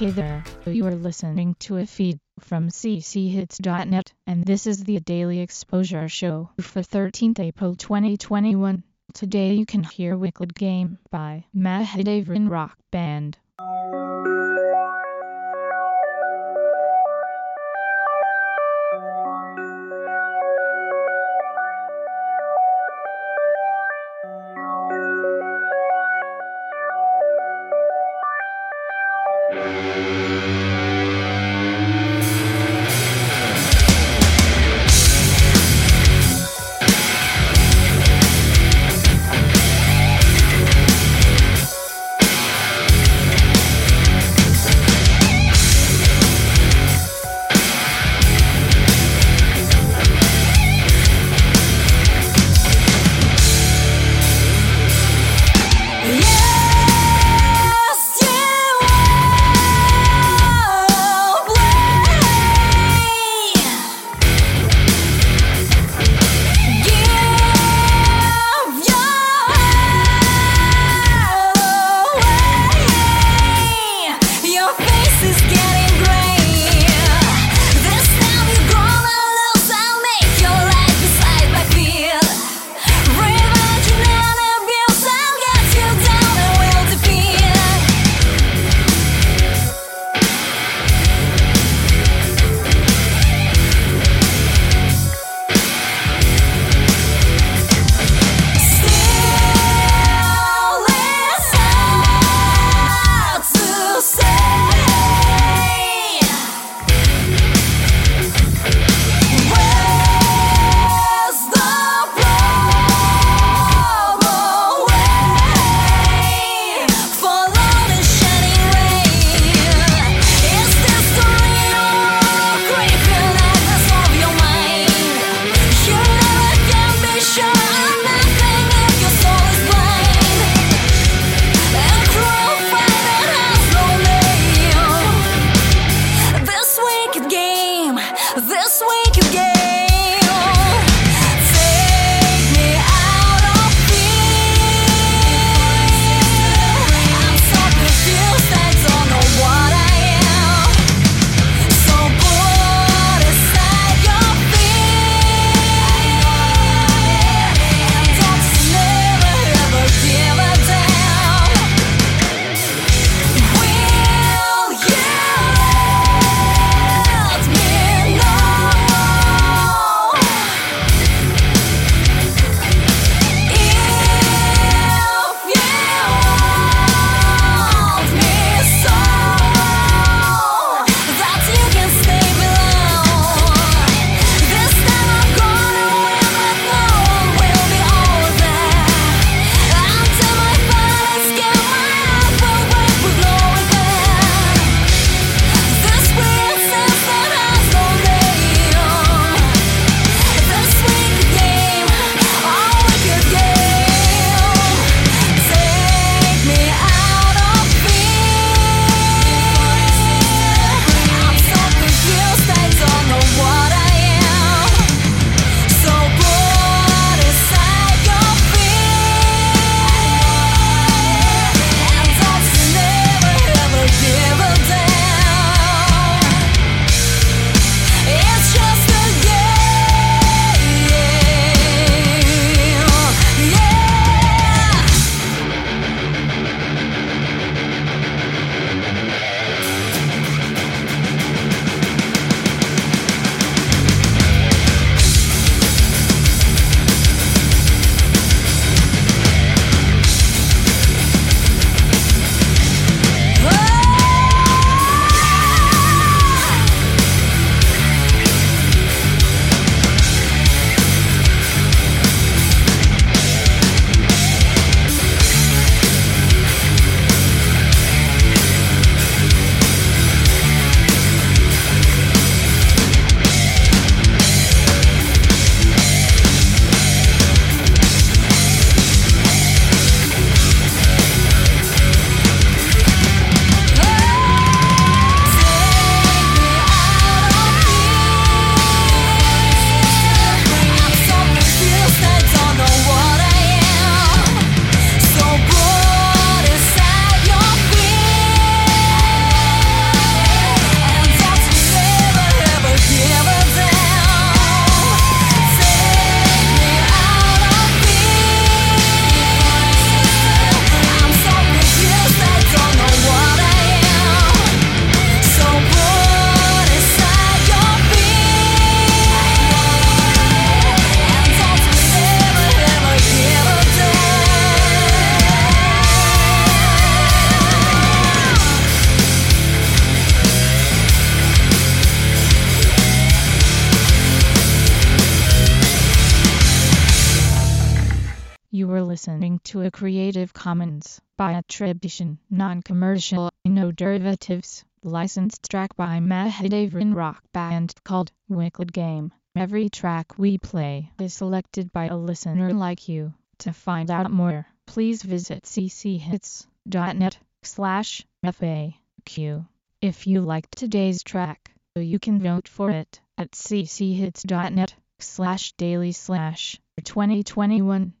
Hey there, you are listening to a feed from cchits.net, and this is the Daily Exposure Show for 13th April 2021. Today you can hear Wicked Game by Mahadevran Rock Band. Listening to a Creative Commons by attribution, non-commercial, no derivatives, licensed track by Mahadevran Rock Band called Wicked Game. Every track we play is selected by a listener like you. To find out more, please visit cchits.net slash FAQ. If you liked today's track, you can vote for it at cchits.net slash daily slash 2021